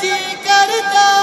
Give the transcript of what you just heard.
जी करता